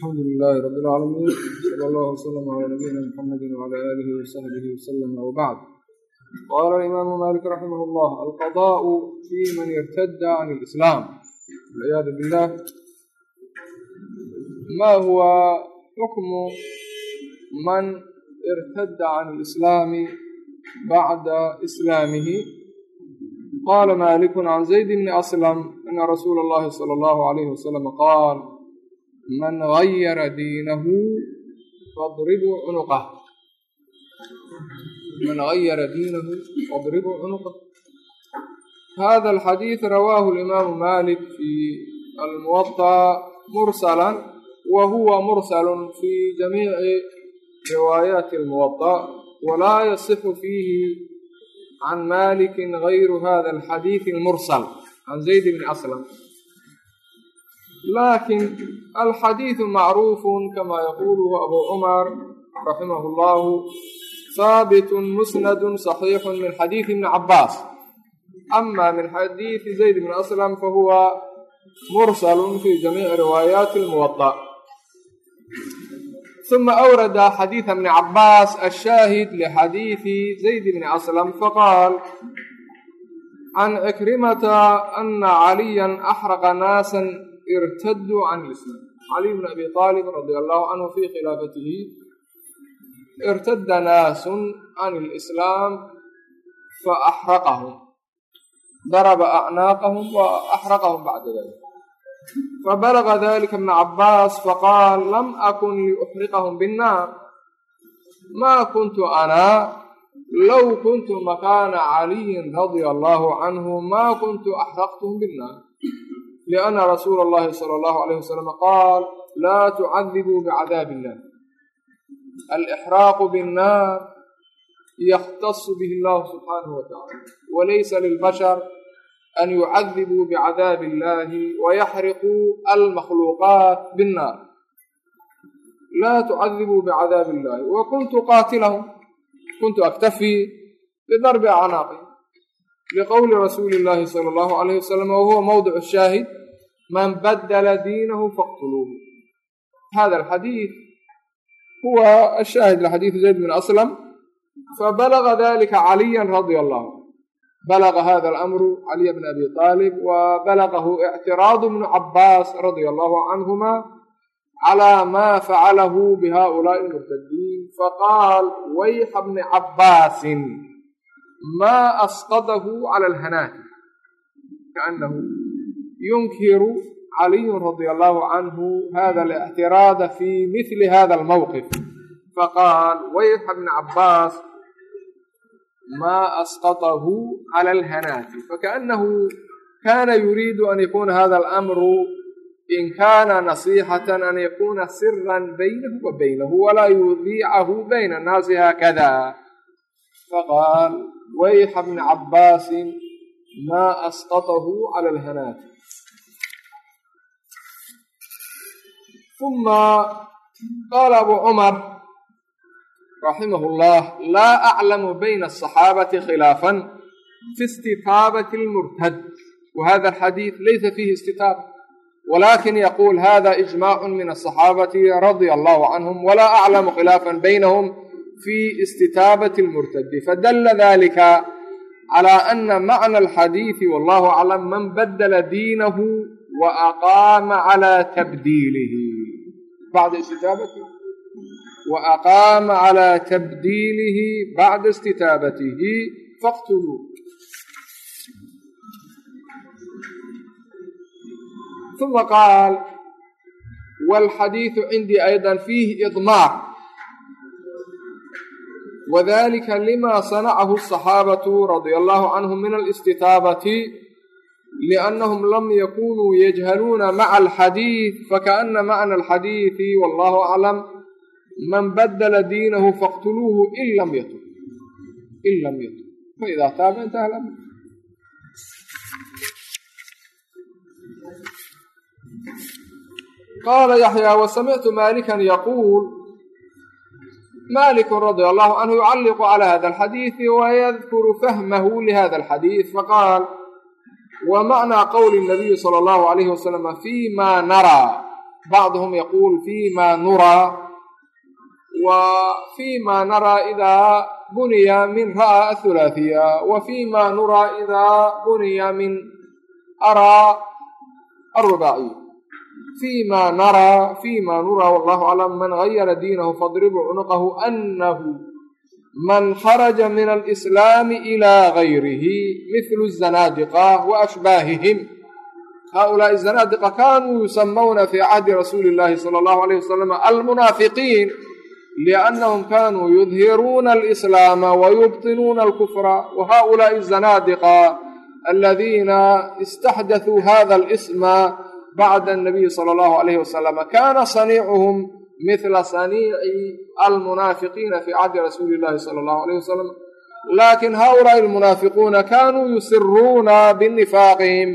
alxamdu lilaahi rabb اlcaalamiin sala allahu wslama calaa nabiyina muxamadi wcala aalihi wasaxbihi wasalama wabacd qaala imaamu malik raximah اllah alqadaءu fi man yartada can اlislaam walciyaadu billah ma huwa xukmu man irtada can اlislaami bacda islaamihi qaala maliku can zayd bni aslam ana rasuula اllahi salى اllahu alayh wasalama qaal man gayara diinahu fadribuu cunuqah man gayara diinahu fadribuu cunuqah hada alxadiid rawaahu alimaamu malik fi almuwaطa mursala wa huwa mursalu fi jamiici riwaayaati almuwaطa walaa yasixu fiihi can maliki gayru hada alxadiidi almursal can zayd bni aslam laakiin alxadiidu macruufun kama yaquuluhu abu cumar raximah اllahu haabitun musnadun صaxiixun min xadiidi ibni cabaas ama min xadiidi zayd bn aslam fahuwa mursalun fi jamiici riwaayaati lmuwaطa uma awrada xadiida bni cabaas ashaahid lxadiidi zayd bni aslam faqaal can cikrimata ana caliya axraqa naasa irtaduu can lislaam caliy bn abi aalib radi allahu canhu fi khilaafatihi irtada naasun can lislaam faaxraqahum daraba acnaaqahum wa axraqahum bacda dalik fabalaga dalika bna cabaas faqaal lam akun liuxriqahum binnaar ma kuntu ana low kuntu makaana caliyin radia allahu canhu ma kuntu axraqtuhum binnaar lianna rasuula allahi sala allahu alayh wasalam qaal laa tucadibuu bicadaabi illah alixraaqu binnaar yakhtasu bihi allahu subxaanahu wa tacala walaysa lilbashar an yucadibuu bicadaabi illahi wayaxriquu almakhluuqaat binnaar laa tucadibuu bicadaabi illahi wa kuntu qaatilahum kuntu aktafii bidarbi acnaaqihim liqowli rasuuli illaahi sala allahu alayh wasalam wa huwa mowdicu shaahid man badala diinahu faqtuluuhu hada alxadiid huwa ashaahid lxadiidu zayd bin aslam fabalaga dalika caliyan radia allahu balaga hada alamru caliya bn abi aalib wa balagahu ictiraadu bnu cabaas radia allahu canhuma cla ma facalahu bihaulaai murtadiin faqaal wayxa bni cabaasin ma asqadahu cala alhanaati kaanahu yunkiru caliyu radia allahu canhu hada اlictiraada fi mili hada almawqif faqaal wayxa bni cabaas ma asqطahu cala alhanaati fakaأnahu kana yuriidu an yakuna hada alamru in kana nasixatan an yakuna sira baynahu wa baynahu walaa yudiicahu bayna annaasi haakada faqaal wayxa bni cabaasin ma asqطahu cala alhanaati uma qaala abu cumar raximah اllah laa aclamu bayna aلصaxaabati khilaafan fi istitaabati اlmurtad wa hada alxadiid laysa fiihi istitaaba walakin yaqul hada ijmac min aلصaxaabati radia allahu canhum wala aclamu khilaafan baynahum fii istitaabati اlmurtadi fadala dalika calaa ana macna alxadiidi wallahu aclam man badala diinahu wa aqaama calaa tabdiilihi bacda istitaabati wa aqaama calaa tabdiilihi bacda istitaabatihi faqtuluu uma qaal walxadiidu cindii aydan fiihi idmaar wadalika lima sanacahu asaxaabatu radia allahu canhum min alistitaabati liannahum lam yakunuu yajhaluuna maca alxadiid fakaana macna alxadiidi wallahu aclam man badala diinahu faqtuluuhu in lam yatub in lam yatub faidaa taaba intaha lamr qaala yaxyaa wasamictu maalikan yaquul maliku radia allahu canhu yucalliqu cala hada alxadiidi wayadkuru fahmahu lihada alxadiid faqaal wa macnaa qowli nabiyi sala allahu alayhi wasalama fima naraa bacduhum yaquul fima nuraa wa fima naraa idaa buniya min ra'a athulaathiya wa fima nuraa idaa buniya min araa arubaaciya fima naraa fima nuraa wallahu aclam man gayara diinahu fadribuu cunuqahu anahu man kharaja min alislaami ilaa gayrihi mithlu zanadiqa wa ashbaahihim haaulaai zanadiqa kaanuu yusamawna fii cahdi rasuuli illahi sala allahu alayh wasalam almunaafiqiin liannahum kanuu yudhiruuna alislaama wayubtinuuna alkufra wa haaulaai zanadiqa aladiina istaxdatuu hada lisma bacda الnabiyi salى اllahu alayh wasalam kana saniicuhum mila saniici almunaafiqiina fi cahdi rasuuli illahi sala allahu alayh wasalam lakin haulaai almunaafiquuna kanuu yusiruuna binifaaqihim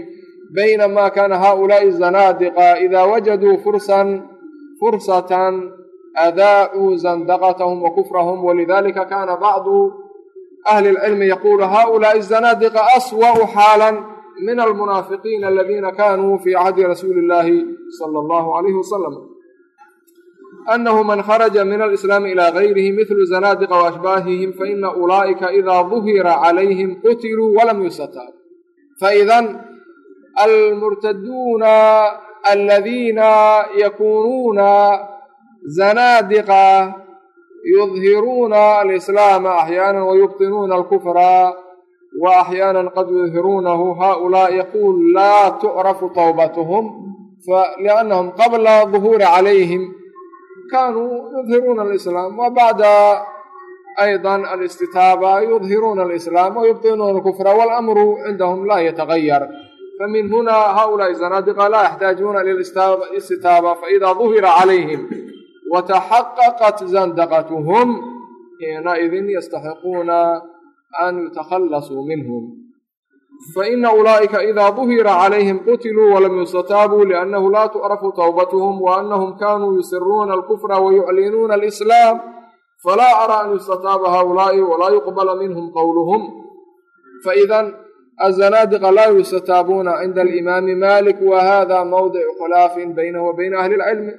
baynama kana haulaai zanaadiqa ida wajaduu fursan fursatan adaacuu zandaqatahum wa kufrahum walidalika kana bacdu ahli اlcilmi yaqulu haulaai zanaadiqa aswa'u xaalan min almunaafiqiina aladiina kanuu fi cahdi rasuuli illahi sala allahu alayhi wasalam anahu man kharaja min alislaami ilaa gayrihi mithlu zanaadiqa waashbaahihim faina ulaa'ika idaa duhira calayhim qutiluu walam yustataab faidan almurtaduuna aladiina yakunuuna zanaadiqa yudhiruuna alislaama axyaana wayubtinuuna alkufra wa axyaanan qad yudhiruunahu haaulaa yaquul laa tucrafu tawbatuhum liannahum qabla duhuuri calayhim kaanuu yudhiruuna alislaam wa bacda aydan alistitaaba yudhiruuna alislaam wa yubtinuuna alkufra waalamru cindahum laa yatagayar famin huna haaulaai zanaadiqa laa yaxtaajuuna ila istitaaba faida duhira calayhim wataxaqaqat zandaqatuhum xiinaidin yastaxiquuna an yutakhalasuu minhum faina ulaa'ika idaa duhira calayhim qutiluu walam yustataabuu liannahu laa tucrafu tawbatuhum wa annahum kaanuu yusiruuna alkufra wayuclinuuna alislaam falaa araa an yustataaba haulaa'i walaa yuqbala minhum qowluhum faidan azanaadiqa laa yustataabuuna cinda alimaami malik wa hada mawdicu khilaafin baynahu wa bayna ahli اlcilmi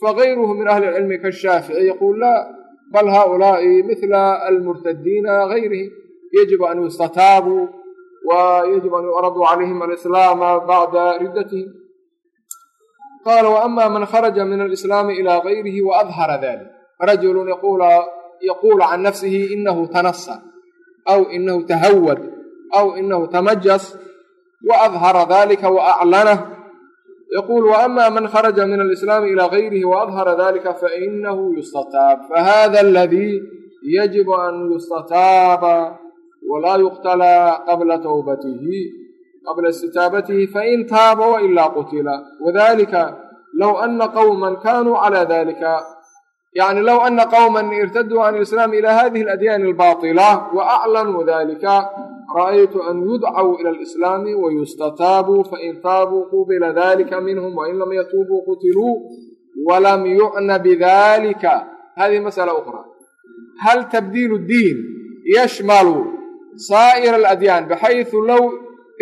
fagayruhu min ahli اlcilmi kaashaafici yaquul laa bal haulaa'i mihla almurtadiina gayrihim yajibu an yustataabuu wa yajibu an yucradu calayhim alislaama bacda riddatihim qaala waama man kharaja min alislaami ilaa gayrihi wa adhara dalik farajulun yaquulu can nafsihi inahu tanasa aw inahu tahawad aw inahu tamajas wa adhara dalika wa aclanah yquul wama man kharaja min alislaami ilى gayrihi waadhara dalika fainahu yustataab fahada aladii yajibu an yustataaba walaa yuqtalaa qabla tawbatihi qabla istitaabatihi fain taaba wailaa qutila wadalika low ana qowma kanuu calaa dalika yani low ana qowma irtaduu can lislaam ila hadihi aladyaani albaطila waaclanuu dalika ra'aytu an yudcw ila alislaami wayustataabuu fain taabuu qubila dalika minhum wain lam yatuubuu qutiluu walam yucna bidalika hadihi masala ukra hal tabdiil diin yashmalu saa'ir aladyaan baxaysu low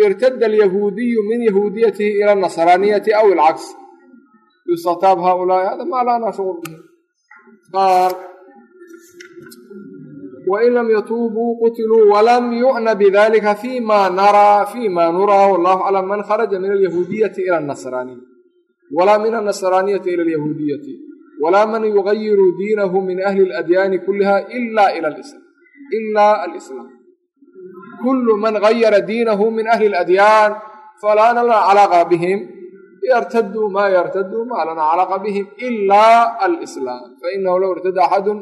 irtada alyahuudiyu min yahuudiyatihi ila anasraaniyati aw ilcaks yustataab haulaai hada maa lana shuqul bihi qaal wain lam yatuubuu qutiluu walam yu'na bidalika fima naraa fima nuraa wallahu aclam man kharaja min alyahuudiyati ila anasraaniya walaa min anasraaniyati ila alyahuudiyati walaa man yugayiru diinahu min ahli aladyaani kuliha ila ila alislaam kulu man gayara diinahu min ahli اladyaan falaa lana calaaqa bihim yartaduu maa yartaduu maa lana calaaqa bihim ila alslaam fainahu low irtada axadu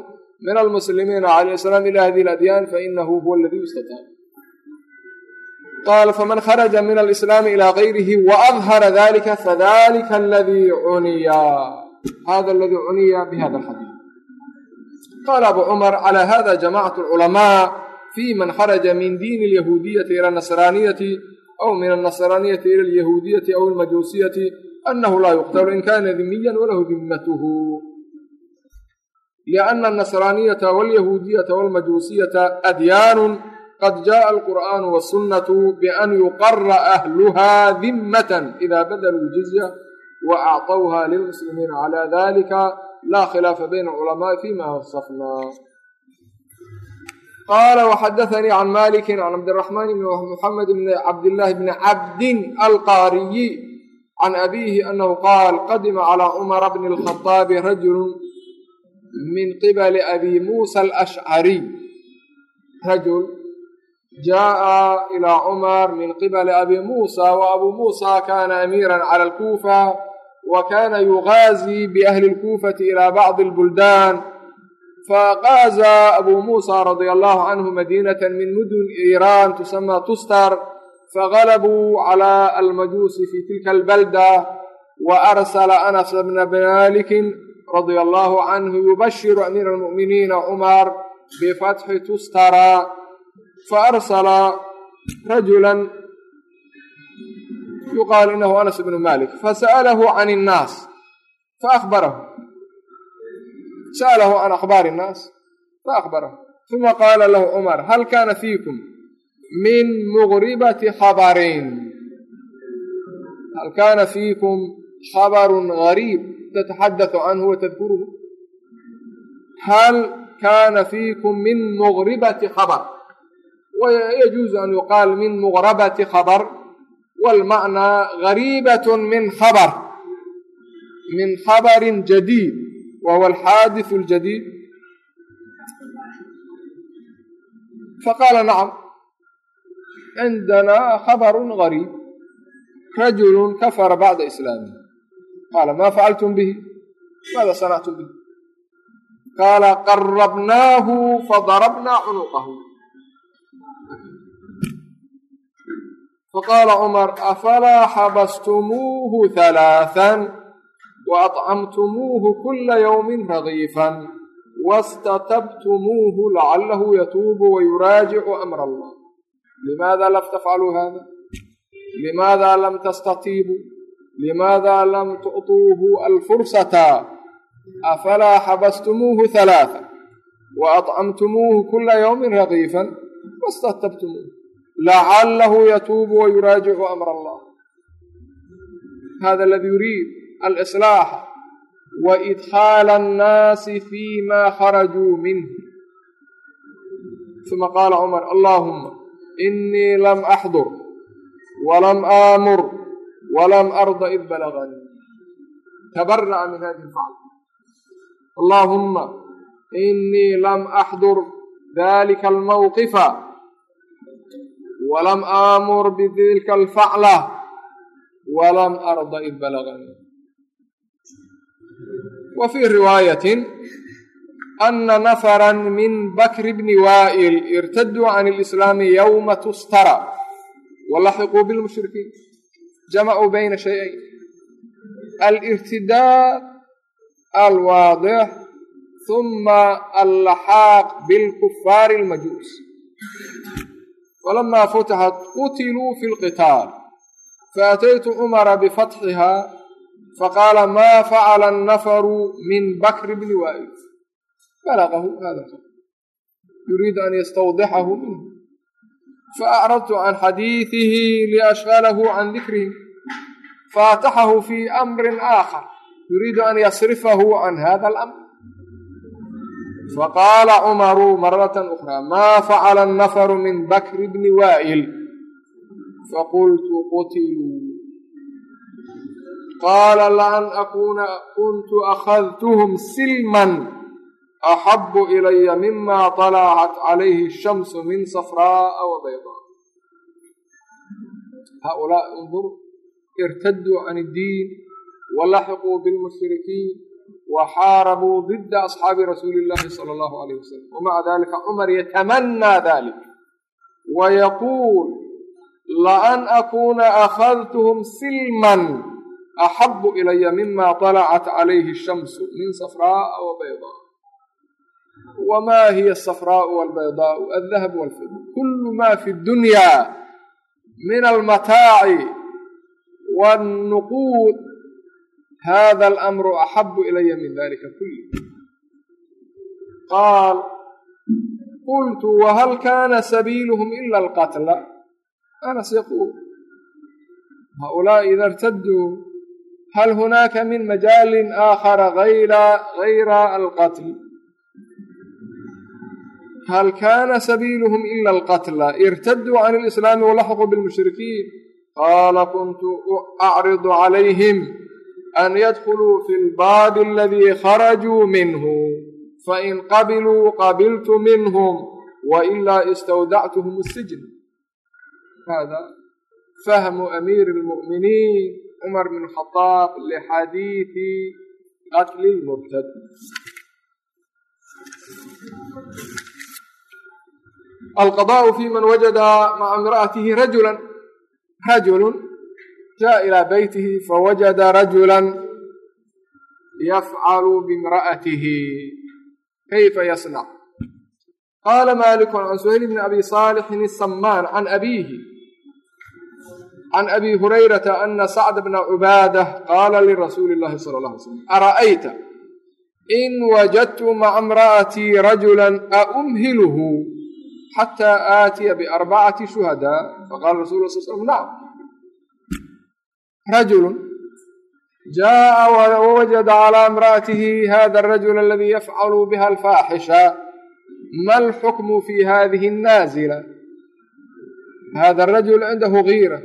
min almuslimiina cala islaam ila hadihi اladyaan fainahu huwa aladii yustataab qaal faman kharaja min alislaami ila gayrihi waadhara dalika fadalika aladii cuniya hada aladii cuniya bihada alxadiid qaala abu cumar cala hada jamacat lculamaa fi man kharaja min diini alyahuudiyati ila anasraaniyati aw min alnasraaniyati ila alyahuudiyati aw almajuusiyati annahu laa yuqtalu in kana dimiyan walahu dimmatuhu lianna alnasraaniyata walyahuudiyata walmajuusiyata adyaanun qad jaءa alqur'aanu wasunnatu bian yuqara ahluha dimmatan ida badaluu ljizya wa acطawha lilmuslimiina cala dalika laa khilaafa bayna alculamaai fima wasafnaa qaala waxadaanii can maliki can cabdiraxmaan bn muxamed bn cabdillaahi bni cabdin alqaariyi can abiihi anahu qaal qadima calaa cumara bni alkhaaabi rajulu min qibali abi muusa alashcariy rajul jaaءa ilaa cumar min qibali abi muusa wa abu muusa kana amiira cala alkuufa wa kana yugaazii biahli اlkuufati ila bacdi اlbuldaan faqaaza abu muusa radia allahu canhu madinata min mudun iiraan tusama tustar fagalabuu cala almajuusi fi tilka albalda wa arsala anas bna malikin radia allahu canhu yubashiru amiira almu'miniina cumar bifatxi tustara faarsala rajulan yuqaal inahu anas bnu malik fasa'alahu can innaas faahbarahu sa'alahu can akhbaari innaas faahbarahu uma qaala lahu cumar hal kana fiikum min mugribati khabarin hal kana fiikum khabarun gariib tataxaddathu canhu watadkuruhu hal kana fiikum min mugribati khabar wayajuuzu an yuqaal min mugrabati khabar walmacnaa gariibat min khabar min khabarin jadiid wa huwa alxaadiثu اljadiid faqaala nacam cindana khabaru gariib rajulu kafara bacda islaamihi qaala ma facaltum bihi maada sanactum bihi qaala qarabnaahu fadarabnaa cunuqahu faqaala cumar afalaa xabastumuuhu halaathan waacamtumuuhu kula yawmin ragiifan wastatabtumuuhu lacalahu yatuubu wayuraajicu amra allah limaada lam tafcaluu hada limaada lam tastatiibuu limaada lam tucطuuhu alfursata afalaa xabastumuuhu halaatha waacamtumuuhu kula yawmin ragiifan wastatabtumuuhu lacalahu yatuubu wayuraajicu amr allah hada aladi yuriid alislaax wa idkhaala annaasi fi ma kharajuu minh uma qaala cumar allahuma inii lam axdur walam aamur walam arda id balaganii tabara'a min hadihi lfacl allahuma inii lam axdur dalika almawqifa walam aamur bitilka alfacla walam arda id balaganii wa fii riwaayatin ana nafara min bakri bni waa'il irtaduu can alislaami yowma tustara walaxiquu bilmushrikiin jamacuu bayna shayayn alirtidaad alwaadix huma allaxaaq bilkufaari almajuus falamaa futixat qutiluu fi lqitaal faataytu cumara bifatxiha faqaala maa facala annafaru min bakri bni waa'il balagahu hada yuriidu an yastawdixahu minhu faacradtu can xadiidihi liashgalahu can dikrihim faataxahu fi amrin aakhar yuriidu an yasrifahu can hada alamr faqaala cumaru maratan ukraa maa facala annafaru min bakri bni waa'il faqultu qutiluu qaala laan akuuna kuntu akhadtuhum silman axabu ilaya mima طalacat calayhi الshamsu min safraaءa wa baydaa haؤulaaءi undur irtaduu can اddiin walaxiquu biاlmushrikiin waxaarabuu dida asxaabi rasuuli illahi sala allahu alayh wasalam wamaca dalika cumar yatamanaa dalik wayaquul laan akuuna akhadtuhum silman axabu ilaya mima طalacat calayhi الshamsu min safraaءa wa baydaa wma hiya asafraau walbaydaau aldahab walfida kulu ma fi dunya min almataaci wاnnuquud hada alamru axabu ilaya min dalika kulli qaal qultu wahal kana sabiiluhum ila alqatla anas yaquul haulaai ida irtaduu hal hunaaka min majaalin aakhara gayra alqatl hal kaana sabiiluhum ila alqatla irtaduu can alislaami walaxquu bilmushrikiin qaala kuntu acridu calayhim an yadkuluu fi lbaabi aladii kharajuu minhu fain qabiluu qabiltu minhum wailaa istawdactuhum asijn hada fahmu amiiri اlmu'miniin cumar bn khadaab lixadiidi qatli lmurtad alqadaءu fi man wajada maca imra'atihi rajula rajulu jaa ilaa beytihi fawajada rajula yafcalu bimra'atihi kayfa yasnac qaala maliku can suhayl bni abi saalixin asamaan can abiihi can abi hurayrata ana sacd bna cubaadah qaala lirasuuli llahi sala allah alay slam ara'ayta in wajadtu maca imra'atii rajula aumhiluhu xataa aatiya biarbacati shuhadaa faqala rasul la sl slam nacam rajulu jaaءa wawajada calى imra'atihi hada arajul aladi yafcalu biha alfaaxisha ma alxukmu fi hadihi الnaazila hada arajul cindahu giira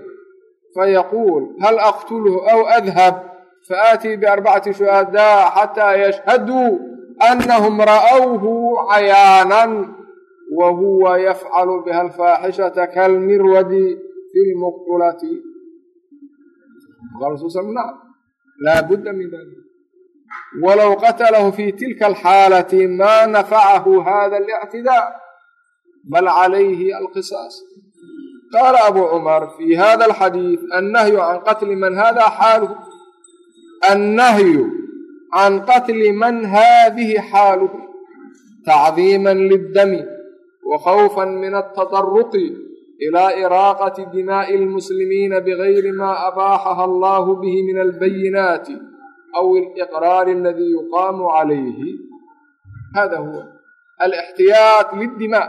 fayaquul hal aqtulhu aw adhab faaatii biarbacati shuhadaa xataa yashhaduu anahum ra'whu cayaanan wa huwa yafcalu biha alfaaxishata kalmirwadi fi lmuqulati laa budda min dalik walow qatalahu fi tilka alxaalati maa nafacahu hada اlictidaa bal calayhi alqisaas qaala abu cumar fi hada alxadiid annahyu can qatli man hada xaaluhu annahyu can qatli man hadihi xaaluhu tacdiima liddami wa khawfa min altadaruqi ilaa iraaqati dimaa'i almuslimiina bigayri maa abaaxaha allahu bihi min albayinaati aw aliqraari aladii yuqaamu calayhi hada huwa alixtiyaat liddimaa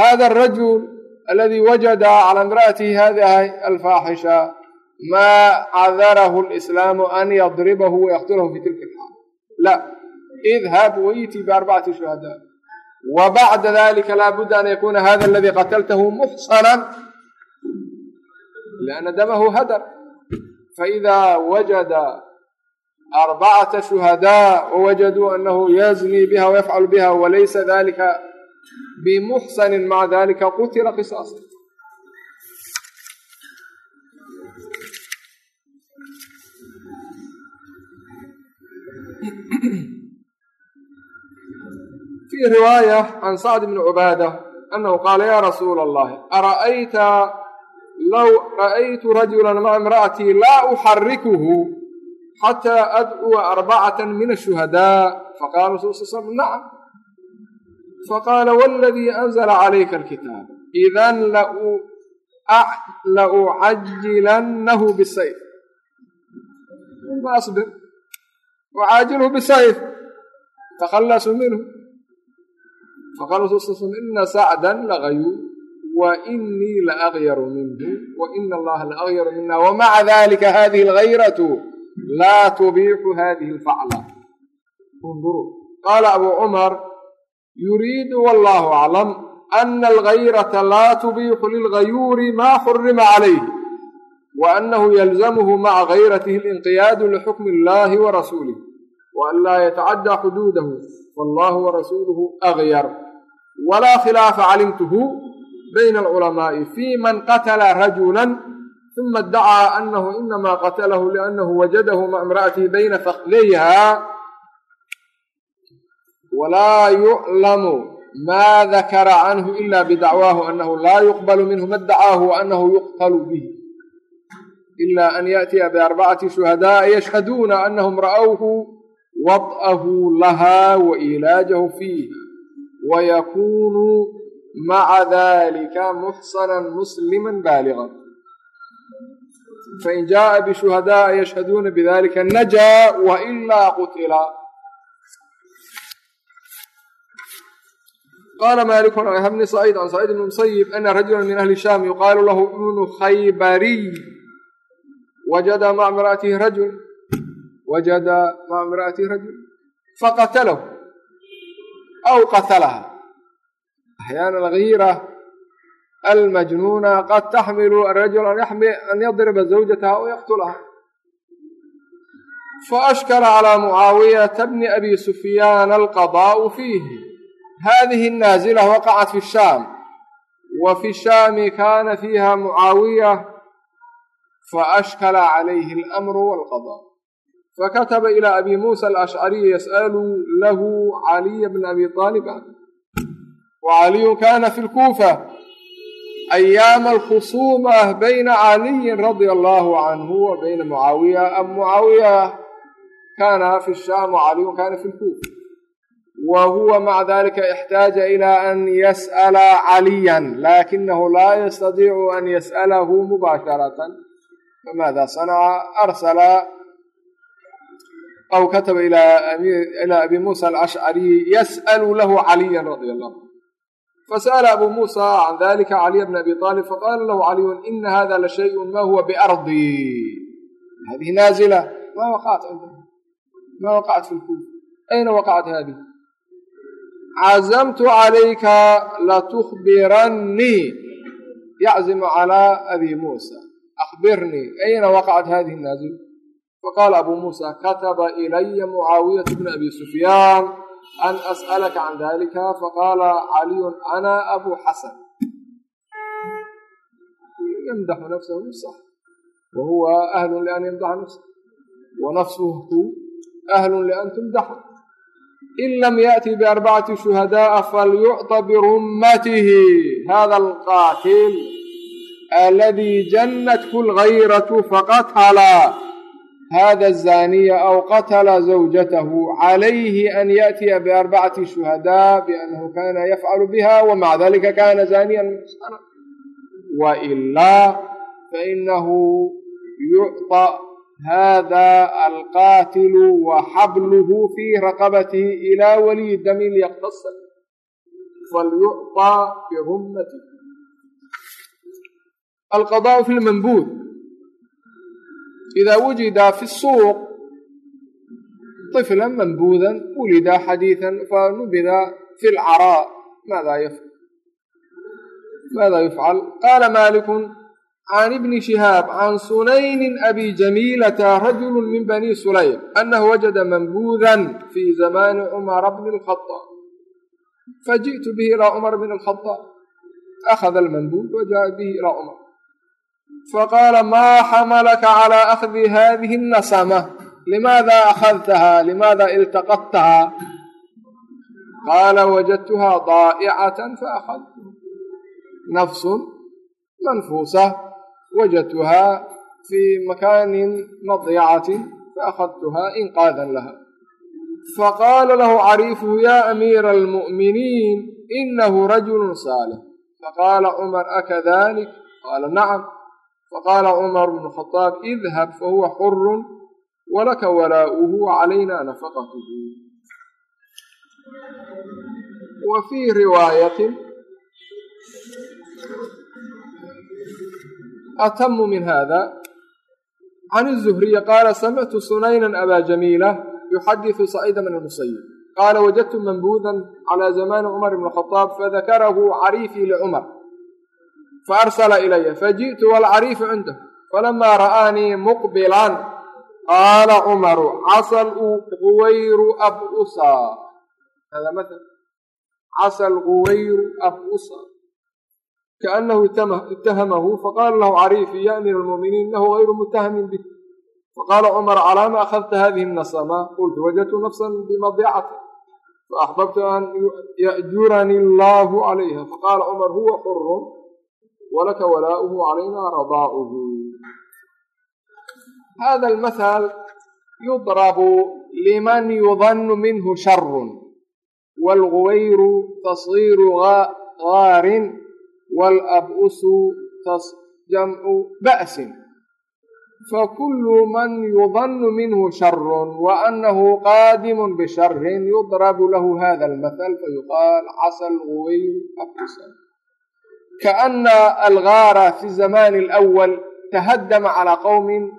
hada arajul aladi wajada cala imra'atihi hadihi alfaaxisha maa cadarahu alislaamu an yadribahu wayaqtulahu fi tilka alxaal la idhab wayti biarbacati shuhadaa وبعد ذلك لا بد أن يكون هذا الذي قتلته محصنا لأن دمه هدر فإذا وجد أربعة شهداء ووجدوا أنه يزني بها ويفعل بها وليس ذلك بمحصن مع ذلك قتل قصاصا fii riwaaya can sacd bni cubaada annahu qaala yaa rasuula allahi ara'ayta low ra'aytu rajulan maca imra'atii laa uxarikuhu xataa adcuwa arbacatan min ashuhadaa faqala rasul sal slam nacam faqaala waladii anzla calayka alkitaab idan la ucajilannahu bisayf faasbir ucaajilhu bisayf takhalasuu minhu ina sacdan lagayuub wa inii la agyaru minhu wa ina allaha la agyaru mina wamaca dalika hadihi algayratu laa tubiixu hadihi alfacla unduruu qaala abu cumar yuriidu wallahu aclam ana algayrata laa tubiixu lilgayuuri maa xurima calayh wa annahu yalzamhu maca gayratihi alinqiyaadu lixukmi illahi wa rasuulih wa an laa yatacaddaa xuduudahu wallahu warasuuluhu agyar walaa khilaafa calimtuhu bayna alculamaa'i fii man qatala rajulan uma iddacaa annahu inamaa qatalahu liannahu wajadahu maca imra'atihi bayna fakdayha walaa yuclamu maa dakara canhu ila bidacwaahu anahu laa yuqbalu minhu ma dacaahu wa anahu yuqtalu bihi. Ila an yaأtiya biarbacati shuhadaaءi yashhaduuna anahum ra'whu wad'ahu lahaa wa ilaajahu fiiha wayakunuu maca dalika muxsana muslima baaliga fain jaءa bishuhadaaءi yashhaduuna bidalika najaa wa ilaa qutila. qaala maaliku an habni saciid can saciid ibni musayib ana rajula min ahli shaam yuqaalu lahu ibnu khaybariy wajada maca mraatihi rajul wajada maca mraatihi rajul faqatalahu aw qatalaha axyaana algiira almajnuuna qad taxmilu arajul an yadriba zawjataha aw yaqtulaha faashkala calaa mucaawiyata bni abi sufyaan alqadaau fiihi hadihi الnaazila waqacat fi shaam wa fi shaami kana fiiha mucaawiya faashkala calayhi اlamru wاlqada fakataba ilى abi muusa alashcariy yas'alu lahu caliya bna abi aalib wacaliyu kana fi lkuufa ayaama alkhusuuma bayna caliyin radia allahu canhu wa bayna mucaawiya am mucaawiya kana fi shaam wacaliyun kana fi lkuufa wa huwa maca dalika ixtaaja ila an yas'ala caliyan lakinahu laa yastadiicu an yas'alahu mubaasharatan famaada sanaca arsala aw kataba ilaa abi muusa alashcariy yas'alu lahu caliya radia allahu fasa'ala abu muusa can dalika caliya bna abi aalib faqaala lahu caliyun ina hada la shayun ma huwa biardi hadihi naazila ma waqacat ma waqacat fi lkuufa ayna waqacat hadihi cazamtu calayka latukbirannii yaczimu calaa abi muusa akbirnii ayna waqacat hadihi naazila faqaala abu muusa kataba ilaya mucaawiyat bna abi sufyaan an as'alaka can dalika faqaala caliyun ana abu xasan yamdaxu nafsahu sax wa ahlun lian yamdaxa nafsah wa nafsuhu ahlun lian tumdaxa in lam yaأti barbacati shuhadaaءa falyucطa birummatihi hada alqaatil aladii janathu lgayratu faqatala hada الzaniya aw qatla zawjatahu calayhi an yaأtiya barbacati shuhadaaء bأnnahu kana yafcalu biha wmaca dalika kana zaniya wإlaa fainahu yucطa hada alqatilu wa xabluhu fi raqabatihi ila waliyi damin liyaqtasa falyucطaa bihummati alqadaءu fi lmanbuud ida wujida fi suuq طfla manbuda wulida xadiiثa fanubida fi اlcaraa maada yafcal qaala maliku can ibni shihaab can sunayni abi jamiilata rajulu min bani sulaym anahu wajada manbuuda fi zamani cumara bni اlkhaطaab fajiئtu bihi ilى cumar bn اlkhaطaab akhada almanbuud wajaءa bihi ilى cumar faqaala maa xamalaka calaa akhdi hadihi nasama limaada akhadtaha limaada iltaqadtaha qaala wajadtuhaa daa'icatan faakhadtu nafsun manfuusa wajadtuhaa fii makaanin madyacatin faakhadtuhaa inqaadan laha faqaala lahu cariifuhu yaa amiira almu'miniin inahu rajulu saalix faqaala cumar akadalik qaala nacam faqaala cumar bnu khadaab idhab fahuwa xurun walaka walaa'uhu wacalayna nafaqatuhu wa fii riwaayatin atamu min hada can الzuhriyi qaala samictu sunayna aba jamiila yuxadiثu saciida bn musayib qaala wajadtu manbuuda calى zamani cumar bn khadaab fadakarahu cariifii licumar faarsala ilaya faji'tu walcariifu cindah falamaa ra'aanii muqbilan qaala cumaru casal quwayru abusaa hada maal casal quwayru abusa kaanahu itahamahu faqaala lahu cariifi ya amiir almu'miniin inahu gayru mutahamin bih faqaala cumar calaa ma akhadta hadihi nasama qultu wajadtu nafsan bimadicati faaxbabtu an ya'jurani allahu calayha faqaala cumar huwa xurun walaka walaa'uhu calayna radaa'uhu hada almathal yudrabu liman yudannu minhu sharun waalguwayru tasgiiru gaarin waalab'usu jamcu ba'sin fakulu man yudannu minhu sharun waanahu qaadimun bisharin yudrabu lahu hada almathal fayuqaal casa alguwayru abusan kaana algaara fi zamani alawal tahaddama calaa qowmin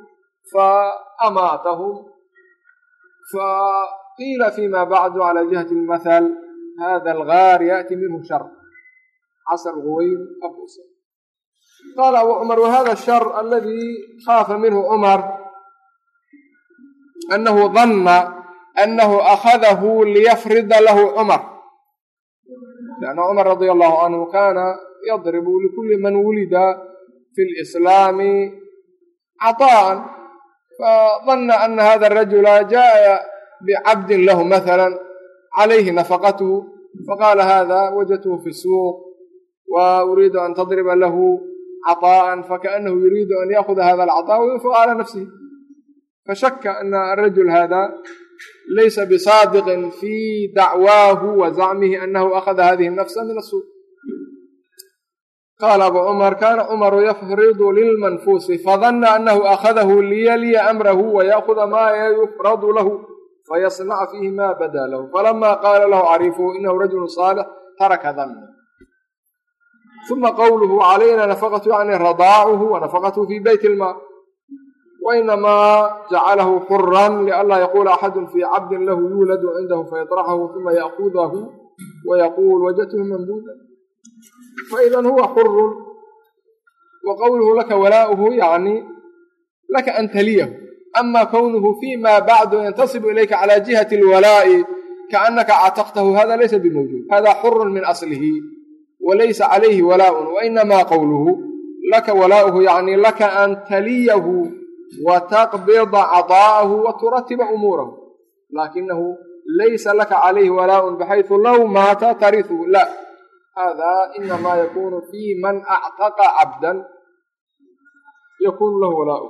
faamaatahum faqiila fima bacdu cala jihati lmathal hada algaar yaأti minhu shar casr huweyn absa qaala abu cumar wahada shar aladii khaafa minhu cumar anahu danna anahu akhadahu liyafrida lahu cumar lianna cumar radia allahu canhu kaana yadribu likuli man wulida fi lislaami caطaءan fadana ana hada arajula jaa bicabdin lahu masala calayhi nafaqathu faqaala hada wajadtuhu fi suuq wa uriidu an tadriba lahu caطaءa fakaأnahu yuriidu an yaakuda hada alcaطاء waynfuqa calى nafsihi fashaka ana arajul hada laysa bisaadiqin fi dacwaahu wa zacmihi anahu akhada hadihi nafsa min asuuq qaala abu cumar kaana cumaru yafridu lilmanfuusi fadana anahu akhadahu liyaliya amrahu wayaakuda maa yufradu lahu fayasnaca fiihi ma bada lahu falama qaala lahu cariifuhu inahu rajulu saalix taraka dana uma qowluhu calayna nafaqatu yani radaacuhu wa nafaqatuhu fi beyt ilmaal wainamaa jacalahu xuran lianlaa yaquula axadu fii cabdin lahu yuuladu cindahu fayaطraxahu uma ya'kudahu wayaquul wajadtuhu mambuuda faidan huwa xurun wa qowluhu laka walaa'uhu yani laka an taliyahu ama kownuhu fima bacdu yantasibu ilayka cala jihati alwalaa'i kaanaka actaqtahu hada laysa bimawjuud hada xurun min aslihi walaysa calayhi walaaun wainamaa qowluhu laka walaa'uhu yacni laka an taliyahu wa taqbida cadaa'ahu wa turatiba umuurahu. Laakinahu laysa laka calayhi walaaun baxaysu low maata tarihu la. Hada inamaa yakunu fii man actaqa cabdan yakunu lahu walaa'u